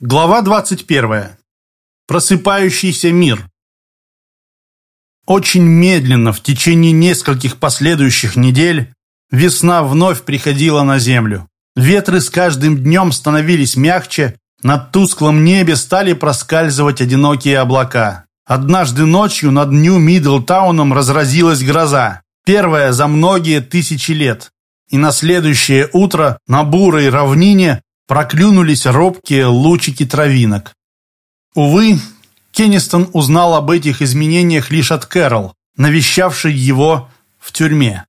Глава 21. Просыпающийся мир. Очень медленно, в течение нескольких последующих недель, весна вновь приходила на землю. Ветры с каждым днем становились мягче, над тусклым небе стали проскальзывать одинокие облака. Однажды ночью над Нью-Мидлтауном разразилась гроза, первая за многие тысячи лет. И на следующее утро на бурой равнине проклюнулись робкие лучики травинок. Увы, Кеннистон узнал об этих изменениях лишь от Кэрол, навещавшей его в тюрьме.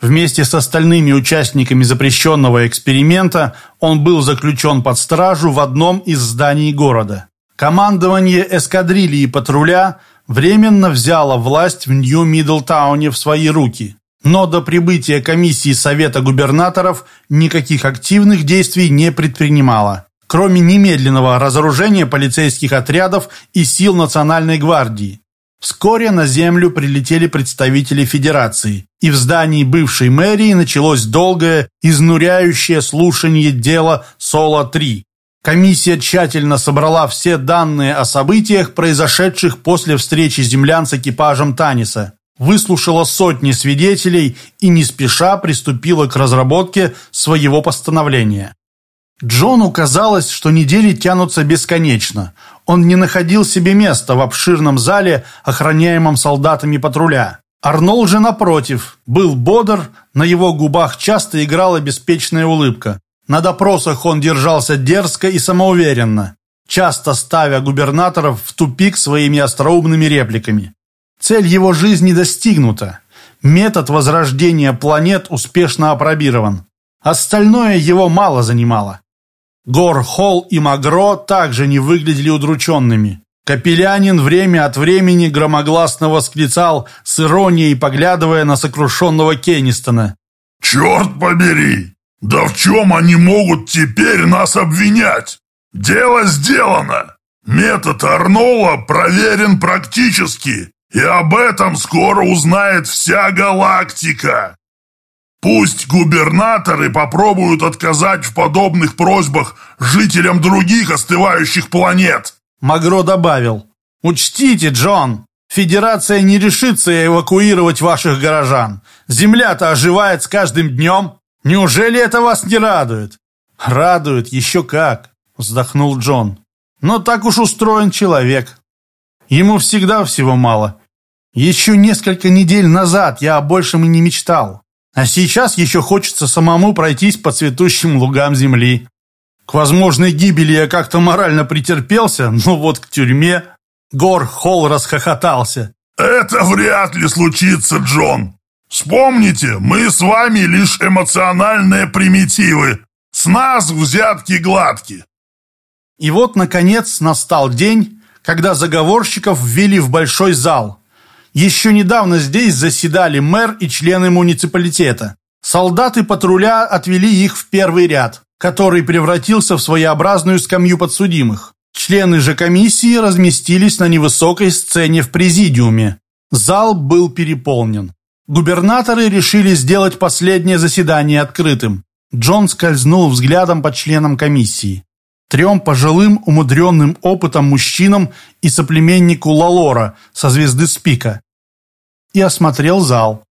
Вместе с остальными участниками запрещенного эксперимента он был заключен под стражу в одном из зданий города. Командование эскадрильи патруля временно взяло власть в Нью-Мидлтауне в свои руки. Но до прибытия комиссии Совета губернаторов никаких активных действий не предпринимала, кроме немедленного разоружения полицейских отрядов и сил Национальной гвардии. Вскоре на землю прилетели представители Федерации, и в здании бывшей мэрии началось долгое, изнуряющее слушание дела Соло-3. Комиссия тщательно собрала все данные о событиях, произошедших после встречи землян с экипажем Таниса выслушала сотни свидетелей и не спеша приступила к разработке своего постановления. Джону казалось, что недели тянутся бесконечно. Он не находил себе места в обширном зале, охраняемом солдатами патруля. Арнол же, напротив, был бодр, на его губах часто играла беспечная улыбка. На допросах он держался дерзко и самоуверенно, часто ставя губернаторов в тупик своими остроумными репликами. Цель его жизни достигнута. Метод возрождения планет успешно опробирован. Остальное его мало занимало. Гор, Холл и Магро также не выглядели удрученными. Капелянин время от времени громогласно восклицал, с иронией поглядывая на сокрушенного Кеннистона. «Черт побери! Да в чем они могут теперь нас обвинять? Дело сделано! Метод Арнола проверен практически, и об этом скоро узнает вся галактика. Пусть губернаторы попробуют отказать в подобных просьбах жителям других остывающих планет. Магро добавил. Учтите, Джон, Федерация не решится эвакуировать ваших горожан. Земля-то оживает с каждым днем. Неужели это вас не радует? Радует, еще как, вздохнул Джон. Но так уж устроен человек. Ему всегда всего мало. Еще несколько недель назад я о большем и не мечтал. А сейчас еще хочется самому пройтись по цветущим лугам земли. К возможной гибели я как-то морально претерпелся, но вот к тюрьме... Гор Холл расхохотался. «Это вряд ли случится, Джон. Вспомните, мы с вами лишь эмоциональные примитивы. С нас взятки гладки». И вот, наконец, настал день, когда заговорщиков ввели в большой зал. Еще недавно здесь заседали мэр и члены муниципалитета. Солдаты патруля отвели их в первый ряд, который превратился в своеобразную скамью подсудимых. Члены же комиссии разместились на невысокой сцене в президиуме. Зал был переполнен. Губернаторы решили сделать последнее заседание открытым. Джон скользнул взглядом по членам комиссии трем пожилым, умудренным опытом мужчинам и соплеменнику Лалора со звезды Спика. И осмотрел зал.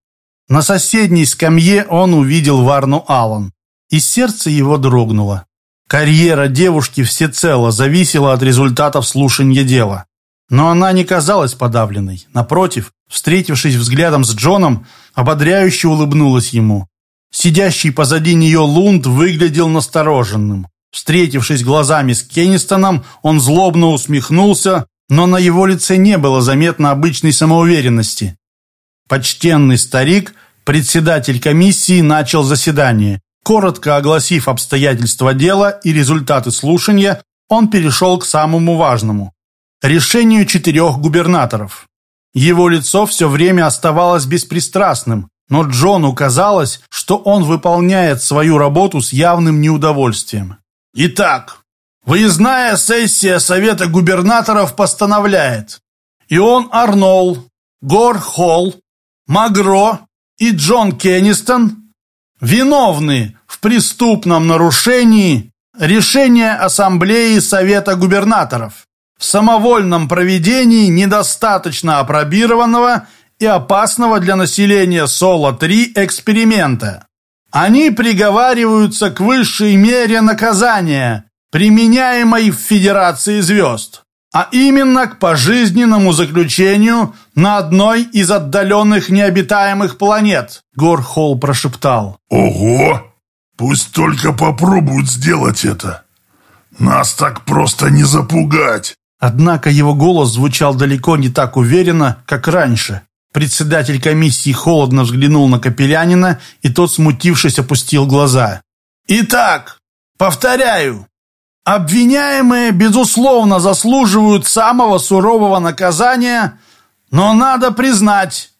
На соседней скамье он увидел Варну Аллан, и сердце его дрогнуло. Карьера девушки всецело зависела от результатов слушания дела. Но она не казалась подавленной. Напротив, встретившись взглядом с Джоном, ободряюще улыбнулась ему. Сидящий позади нее Лунд выглядел настороженным. Встретившись глазами с Кеннистоном, он злобно усмехнулся, но на его лице не было заметно обычной самоуверенности. Почтенный старик, председатель комиссии, начал заседание. Коротко огласив обстоятельства дела и результаты слушания, он перешел к самому важному – решению четырех губернаторов. Его лицо все время оставалось беспристрастным, но Джону казалось, что он выполняет свою работу с явным неудовольствием. Итак, выездная сессия Совета губернаторов постановляет. Ион Арнол, Гор Холл, Магро и Джон Кеннистон виновны в преступном нарушении Решение Ассамблеи Совета Губернаторов. В самовольном проведении недостаточно опробированного и опасного для населения Соло-3 эксперимента. Они приговариваются к высшей мере наказания, применяемой в Федерации звезд, а именно к пожизненному заключению на одной из отдаленных необитаемых планет, Горхол прошептал. Ого! Пусть только попробуют сделать это. Нас так просто не запугать. Однако его голос звучал далеко не так уверенно, как раньше. Председатель комиссии холодно взглянул на Капелянина, и тот, смутившись, опустил глаза. «Итак, повторяю, обвиняемые, безусловно, заслуживают самого сурового наказания, но надо признать,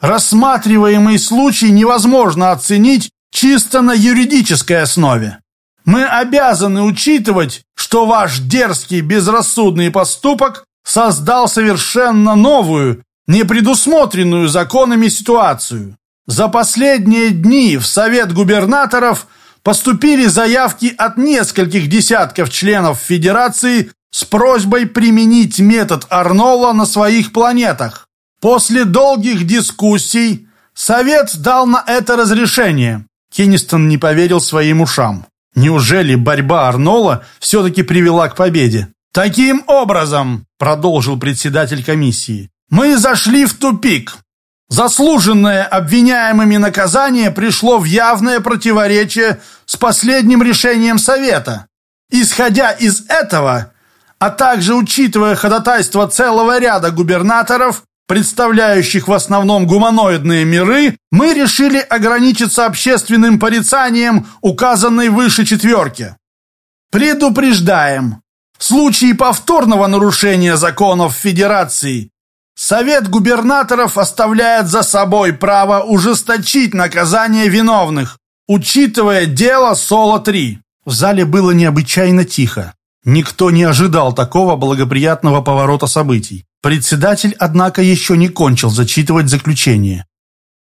рассматриваемый случай невозможно оценить чисто на юридической основе. Мы обязаны учитывать, что ваш дерзкий безрассудный поступок создал совершенно новую, непредусмотренную законами ситуацию. За последние дни в Совет губернаторов поступили заявки от нескольких десятков членов Федерации с просьбой применить метод Арнолла на своих планетах. После долгих дискуссий Совет дал на это разрешение. Кеннистон не поверил своим ушам. Неужели борьба Арнола все-таки привела к победе? «Таким образом», — продолжил председатель комиссии, «мы зашли в тупик. Заслуженное обвиняемыми наказание пришло в явное противоречие с последним решением Совета. Исходя из этого, а также учитывая ходатайство целого ряда губернаторов, представляющих в основном гуманоидные миры, мы решили ограничиться общественным порицанием указанной выше четверки. Предупреждаем, в случае повторного нарушения законов Федерации Совет губернаторов оставляет за собой право ужесточить наказание виновных, учитывая дело Соло-3. В зале было необычайно тихо. Никто не ожидал такого благоприятного поворота событий. Председатель, однако, еще не кончил зачитывать заключение.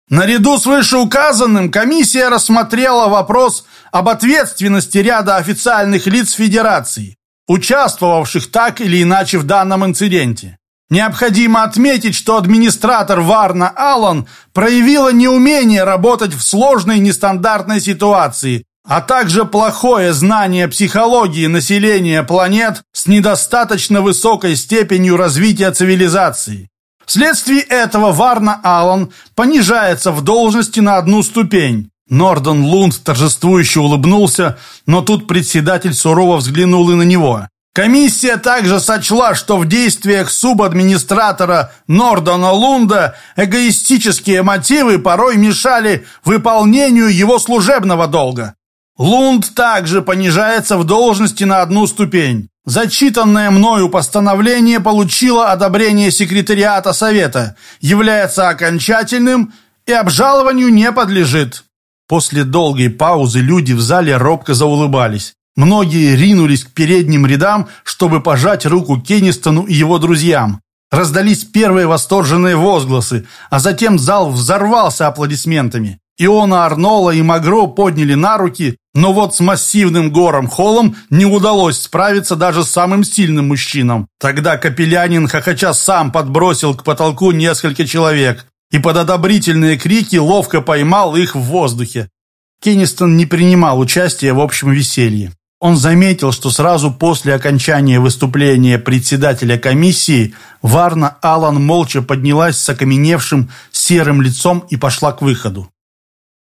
Наряду с вышеуказанным комиссия рассмотрела вопрос об ответственности ряда официальных лиц Федерации, участвовавших так или иначе в данном инциденте. Необходимо отметить, что администратор Варна Аллан проявила неумение работать в сложной нестандартной ситуации, а также плохое знание психологии населения планет с недостаточно высокой степенью развития цивилизации. Вследствие этого Варна Аллан понижается в должности на одну ступень. Норден Лунд торжествующе улыбнулся, но тут председатель сурово взглянул и на него. Комиссия также сочла, что в действиях субадминистратора Нордона Лунда эгоистические мотивы порой мешали выполнению его служебного долга. Лунд также понижается в должности на одну ступень. Зачитанное мною постановление получило одобрение секретариата Совета, является окончательным и обжалованию не подлежит. После долгой паузы люди в зале робко заулыбались. Многие ринулись к передним рядам, чтобы пожать руку Кеннистону и его друзьям. Раздались первые восторженные возгласы, а затем зал взорвался аплодисментами. Иона Арнола и Магро подняли на руки, но вот с массивным гором Холлом не удалось справиться даже с самым сильным мужчинам. Тогда Капелянин хохоча сам подбросил к потолку несколько человек и под одобрительные крики ловко поймал их в воздухе. Кеннистон не принимал участия в общем веселье. Он заметил, что сразу после окончания выступления председателя комиссии Варна Алан молча поднялась с окаменевшим серым лицом и пошла к выходу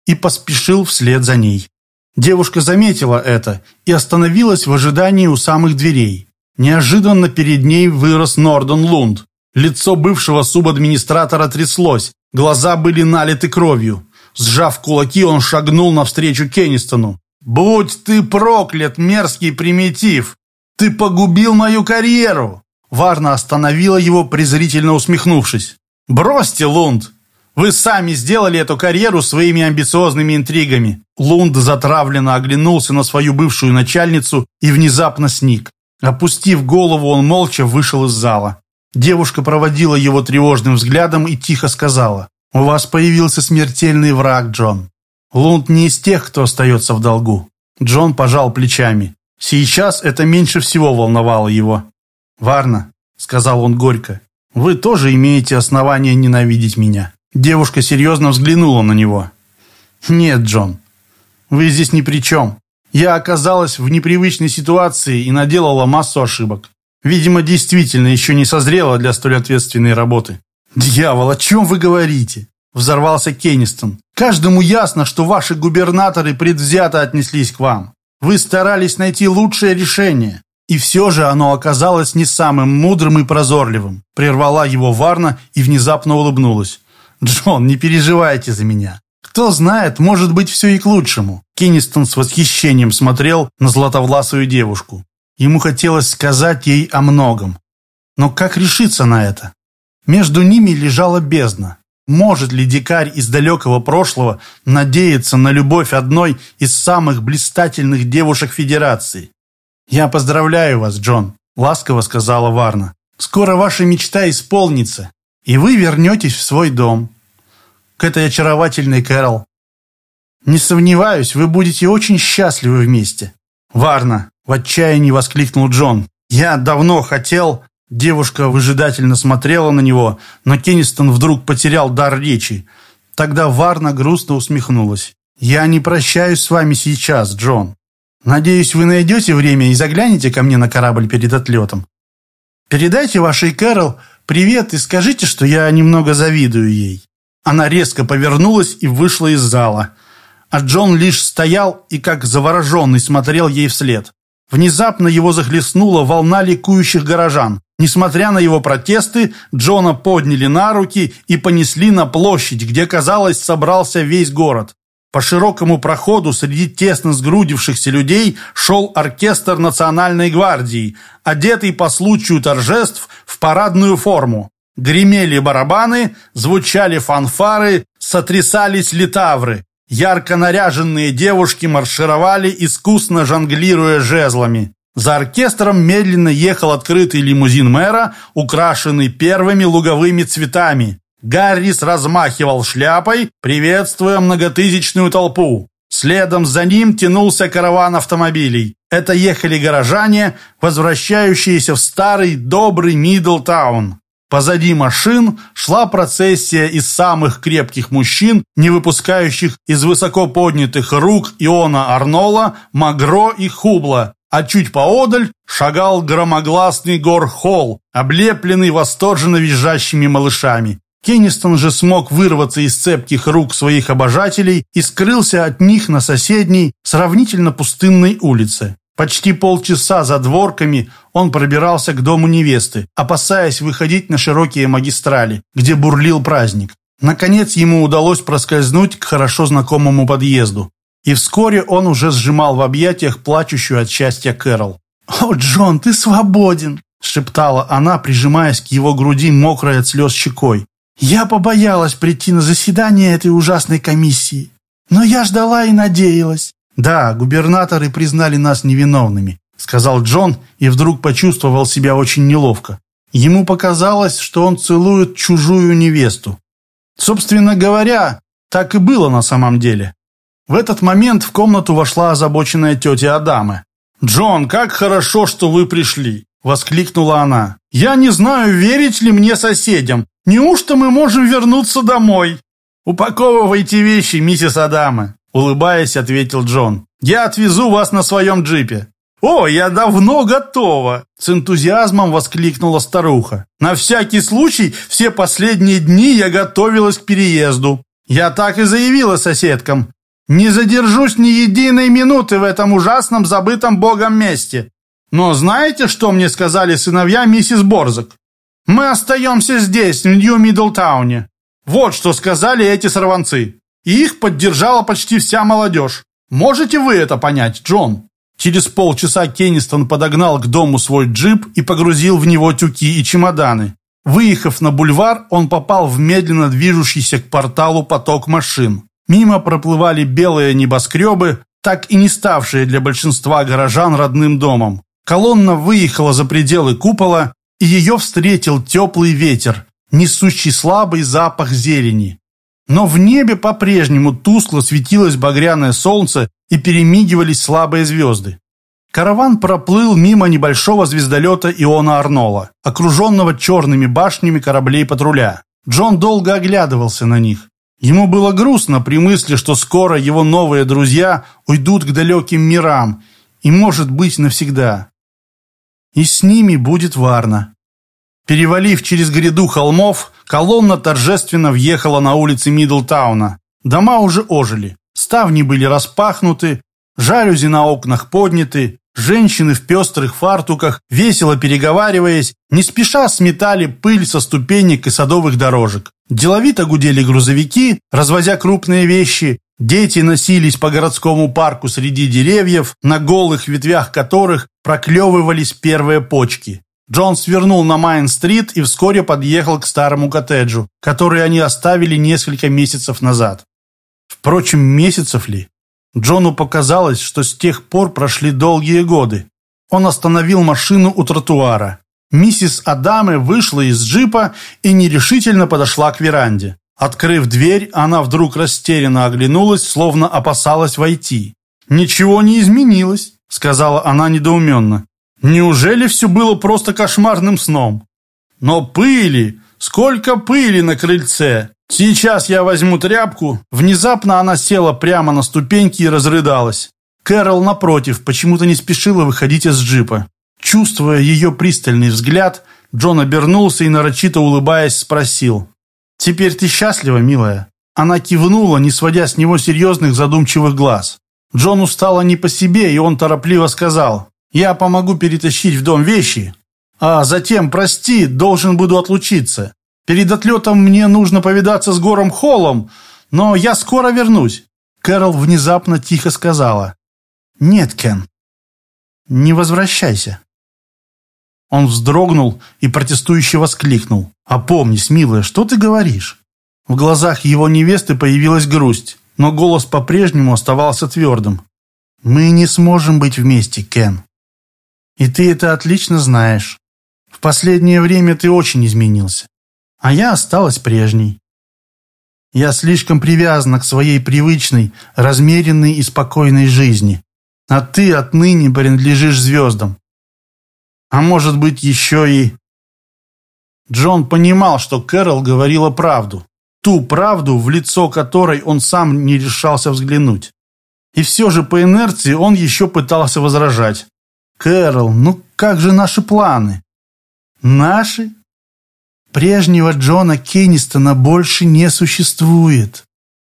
и поспешил вслед за ней. Девушка заметила это и остановилась в ожидании у самых дверей. Неожиданно перед ней вырос Нордон Лунд. Лицо бывшего субадминистратора тряслось, глаза были налиты кровью. Сжав кулаки, он шагнул навстречу Кеннистону. «Будь ты проклят, мерзкий примитив! Ты погубил мою карьеру!» Варна остановила его, презрительно усмехнувшись. «Бросьте, Лунд! Вы сами сделали эту карьеру своими амбициозными интригами». Лунд затравленно оглянулся на свою бывшую начальницу и внезапно сник. Опустив голову, он молча вышел из зала. Девушка проводила его тревожным взглядом и тихо сказала, «У вас появился смертельный враг, Джон. Лунд не из тех, кто остается в долгу». Джон пожал плечами. Сейчас это меньше всего волновало его. «Варна», — сказал он горько, — «вы тоже имеете основания ненавидеть меня». Девушка серьезно взглянула на него. «Нет, Джон, вы здесь ни при чем. Я оказалась в непривычной ситуации и наделала массу ошибок. Видимо, действительно еще не созрела для столь ответственной работы. «Дьявол, о чем вы говорите?» Взорвался Кеннистон. «Каждому ясно, что ваши губернаторы предвзято отнеслись к вам. Вы старались найти лучшее решение. И все же оно оказалось не самым мудрым и прозорливым». Прервала его Варна и внезапно улыбнулась. «Джон, не переживайте за меня. Кто знает, может быть, все и к лучшему». Кеннистон с восхищением смотрел на златовласую девушку. Ему хотелось сказать ей о многом. Но как решиться на это? Между ними лежала бездна. Может ли дикарь из далекого прошлого надеяться на любовь одной из самых блистательных девушек Федерации? «Я поздравляю вас, Джон», — ласково сказала Варна. «Скоро ваша мечта исполнится, и вы вернетесь в свой дом. К этой очаровательной Кэрол. Не сомневаюсь, вы будете очень счастливы вместе». «Варна, в отчаянии воскликнул Джон. «Я давно хотел...» Девушка выжидательно смотрела на него, но Кеннистон вдруг потерял дар речи. Тогда Варна грустно усмехнулась. «Я не прощаюсь с вами сейчас, Джон. Надеюсь, вы найдете время и заглянете ко мне на корабль перед отлетом. Передайте вашей Кэрол привет и скажите, что я немного завидую ей». Она резко повернулась и вышла из зала. А Джон лишь стоял и, как завороженный, смотрел ей вслед. Внезапно его захлестнула волна ликующих горожан. Несмотря на его протесты, Джона подняли на руки и понесли на площадь, где, казалось, собрался весь город. По широкому проходу среди тесно сгрудившихся людей шел оркестр Национальной гвардии, одетый по случаю торжеств в парадную форму. Гремели барабаны, звучали фанфары, сотрясались литавры. Ярко наряженные девушки маршировали, искусно жонглируя жезлами. За оркестром медленно ехал открытый лимузин мэра, украшенный первыми луговыми цветами. Гаррис размахивал шляпой, приветствуя многотысячную толпу. Следом за ним тянулся караван автомобилей. Это ехали горожане, возвращающиеся в старый добрый Мидлтаун. Позади машин шла процессия из самых крепких мужчин, не выпускающих из высоко поднятых рук Иона Арнола, Магро и Хубла, а чуть поодаль шагал громогласный Гор Холл, облепленный восторженно визжащими малышами. Кеннистон же смог вырваться из цепких рук своих обожателей и скрылся от них на соседней, сравнительно пустынной улице. Почти полчаса за дворками он пробирался к дому невесты, опасаясь выходить на широкие магистрали, где бурлил праздник. Наконец ему удалось проскользнуть к хорошо знакомому подъезду. И вскоре он уже сжимал в объятиях плачущую от счастья Кэрол. «О, Джон, ты свободен!» – шептала она, прижимаясь к его груди мокрой от слез щекой. «Я побоялась прийти на заседание этой ужасной комиссии, но я ждала и надеялась. «Да, губернаторы признали нас невиновными», — сказал Джон и вдруг почувствовал себя очень неловко. Ему показалось, что он целует чужую невесту. Собственно говоря, так и было на самом деле. В этот момент в комнату вошла озабоченная тетя Адама. «Джон, как хорошо, что вы пришли!» — воскликнула она. «Я не знаю, верить ли мне соседям. Неужто мы можем вернуться домой?» «Упаковывайте вещи, миссис Адама. Улыбаясь, ответил Джон. «Я отвезу вас на своем джипе». «О, я давно готова!» С энтузиазмом воскликнула старуха. «На всякий случай все последние дни я готовилась к переезду. Я так и заявила соседкам. Не задержусь ни единой минуты в этом ужасном забытом богом месте. Но знаете, что мне сказали сыновья миссис Борзак? Мы остаемся здесь, в Нью-Миддлтауне. Вот что сказали эти сорванцы и их поддержала почти вся молодежь. Можете вы это понять, Джон?» Через полчаса Кеннистон подогнал к дому свой джип и погрузил в него тюки и чемоданы. Выехав на бульвар, он попал в медленно движущийся к порталу поток машин. Мимо проплывали белые небоскребы, так и не ставшие для большинства горожан родным домом. Колонна выехала за пределы купола, и ее встретил теплый ветер, несущий слабый запах зелени. Но в небе по-прежнему тускло светилось багряное солнце и перемигивались слабые звезды. Караван проплыл мимо небольшого звездолета Иона Арнола, окруженного черными башнями кораблей патруля. Джон долго оглядывался на них. Ему было грустно при мысли, что скоро его новые друзья уйдут к далеким мирам, и, может быть, навсегда. И с ними будет Варна. Перевалив через гряду холмов, колонна торжественно въехала на улицы Мидлтауна. Дома уже ожили, ставни были распахнуты, жалюзи на окнах подняты, Женщины в пестрых фартуках, весело переговариваясь, не спеша сметали пыль со ступенек и садовых дорожек. Деловито гудели грузовики, развозя крупные вещи. Дети носились по городскому парку среди деревьев, на голых ветвях которых проклевывались первые почки. Джон свернул на Майн-стрит и вскоре подъехал к старому коттеджу, который они оставили несколько месяцев назад. Впрочем, месяцев ли? Джону показалось, что с тех пор прошли долгие годы. Он остановил машину у тротуара. Миссис Адаме вышла из джипа и нерешительно подошла к веранде. Открыв дверь, она вдруг растерянно оглянулась, словно опасалась войти. «Ничего не изменилось», — сказала она недоуменно. «Неужели все было просто кошмарным сном? Но пыли, сколько пыли на крыльце! «Сейчас я возьму тряпку». Внезапно она села прямо на ступеньки и разрыдалась. Кэрол, напротив, почему-то не спешила выходить из джипа. Чувствуя ее пристальный взгляд, Джон обернулся и, нарочито улыбаясь, спросил. «Теперь ты счастлива, милая?» Она кивнула, не сводя с него серьезных задумчивых глаз. Джону стало не по себе, и он торопливо сказал. «Я помогу перетащить в дом вещи, а затем, прости, должен буду отлучиться. Перед отлетом мне нужно повидаться с Гором Холлом, но я скоро вернусь». Кэрол внезапно тихо сказала. «Нет, Кен, не возвращайся». Он вздрогнул и протестующе воскликнул. «Опомнись, милая, что ты говоришь?» В глазах его невесты появилась грусть, но голос по-прежнему оставался твердым. «Мы не сможем быть вместе, Кен. И ты это отлично знаешь. В последнее время ты очень изменился а я осталась прежней. Я слишком привязана к своей привычной, размеренной и спокойной жизни, а ты отныне принадлежишь звездам. А может быть, еще и... Джон понимал, что Кэрол говорила правду, ту правду, в лицо которой он сам не решался взглянуть. И все же по инерции он еще пытался возражать. «Кэрол, ну как же наши планы?» «Наши? Прежнего Джона Кеннистона больше не существует.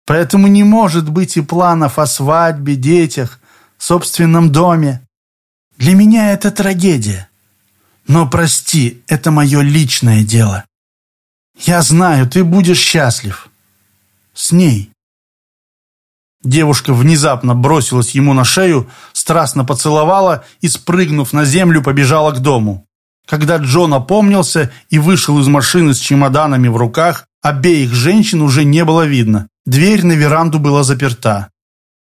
Поэтому не может быть и планов о свадьбе, детях, собственном доме. Для меня это трагедия. Но прости, это мое личное дело. Я знаю, ты будешь счастлив. С ней. Девушка внезапно бросилась ему на шею, страстно поцеловала и, спрыгнув на землю, побежала к дому. Когда Джон опомнился и вышел из машины с чемоданами в руках, обеих женщин уже не было видно. Дверь на веранду была заперта.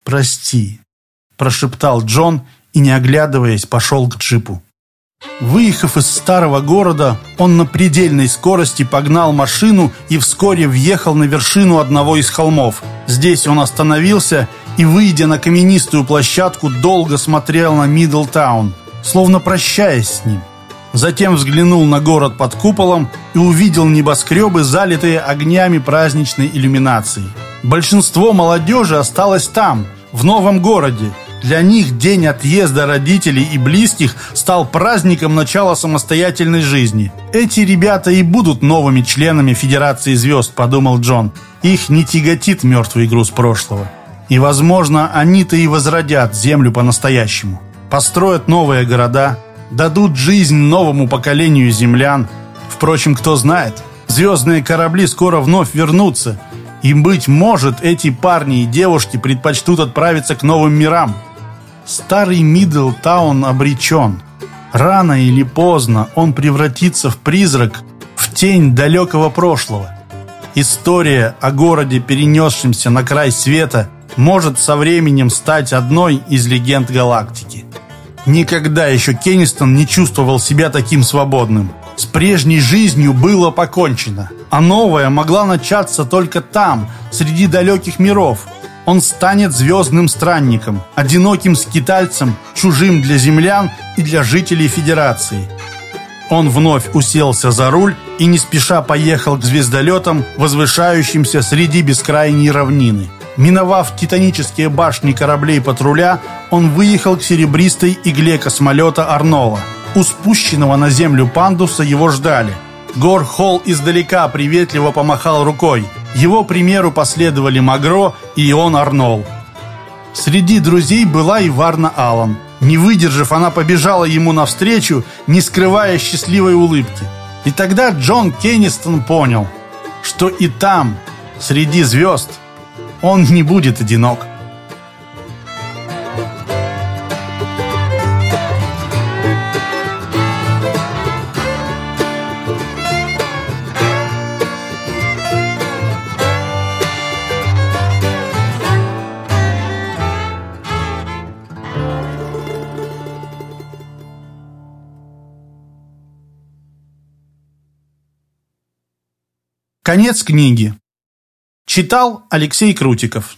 «Прости», – прошептал Джон и, не оглядываясь, пошел к джипу. Выехав из старого города, он на предельной скорости погнал машину и вскоре въехал на вершину одного из холмов. Здесь он остановился и, выйдя на каменистую площадку, долго смотрел на Мидлтаун, словно прощаясь с ним. Затем взглянул на город под куполом и увидел небоскребы, залитые огнями праздничной иллюминации. Большинство молодежи осталось там, в новом городе. Для них день отъезда родителей и близких стал праздником начала самостоятельной жизни. Эти ребята и будут новыми членами Федерации звезд, подумал Джон. Их не тяготит мертвый груз прошлого. И, возможно, они-то и возродят землю по-настоящему. Построят новые города, дадут жизнь новому поколению землян. Впрочем, кто знает, звездные корабли скоро вновь вернутся, и, быть может, эти парни и девушки предпочтут отправиться к новым мирам. Старый Миддлтаун обречен. Рано или поздно он превратится в призрак, в тень далекого прошлого. История о городе, перенесшемся на край света, может со временем стать одной из легенд галактики. Никогда еще Кеннистон не чувствовал себя таким свободным. С прежней жизнью было покончено, а новая могла начаться только там, среди далеких миров. Он станет звездным странником, одиноким скитальцем, чужим для землян и для жителей Федерации. Он вновь уселся за руль и не спеша поехал к звездолетам, возвышающимся среди бескрайней равнины. Миновав титанические башни кораблей патруля, он выехал к серебристой игле космолета Арнола. У спущенного на землю пандуса его ждали. Гор Холл издалека приветливо помахал рукой. Его примеру последовали Магро и Ион Арнол. Среди друзей была и Варна Аллан. Не выдержав, она побежала ему навстречу, не скрывая счастливой улыбки. И тогда Джон Кеннистон понял, что и там, среди звезд, он не будет одинок. Конец книги. Читал Алексей Крутиков.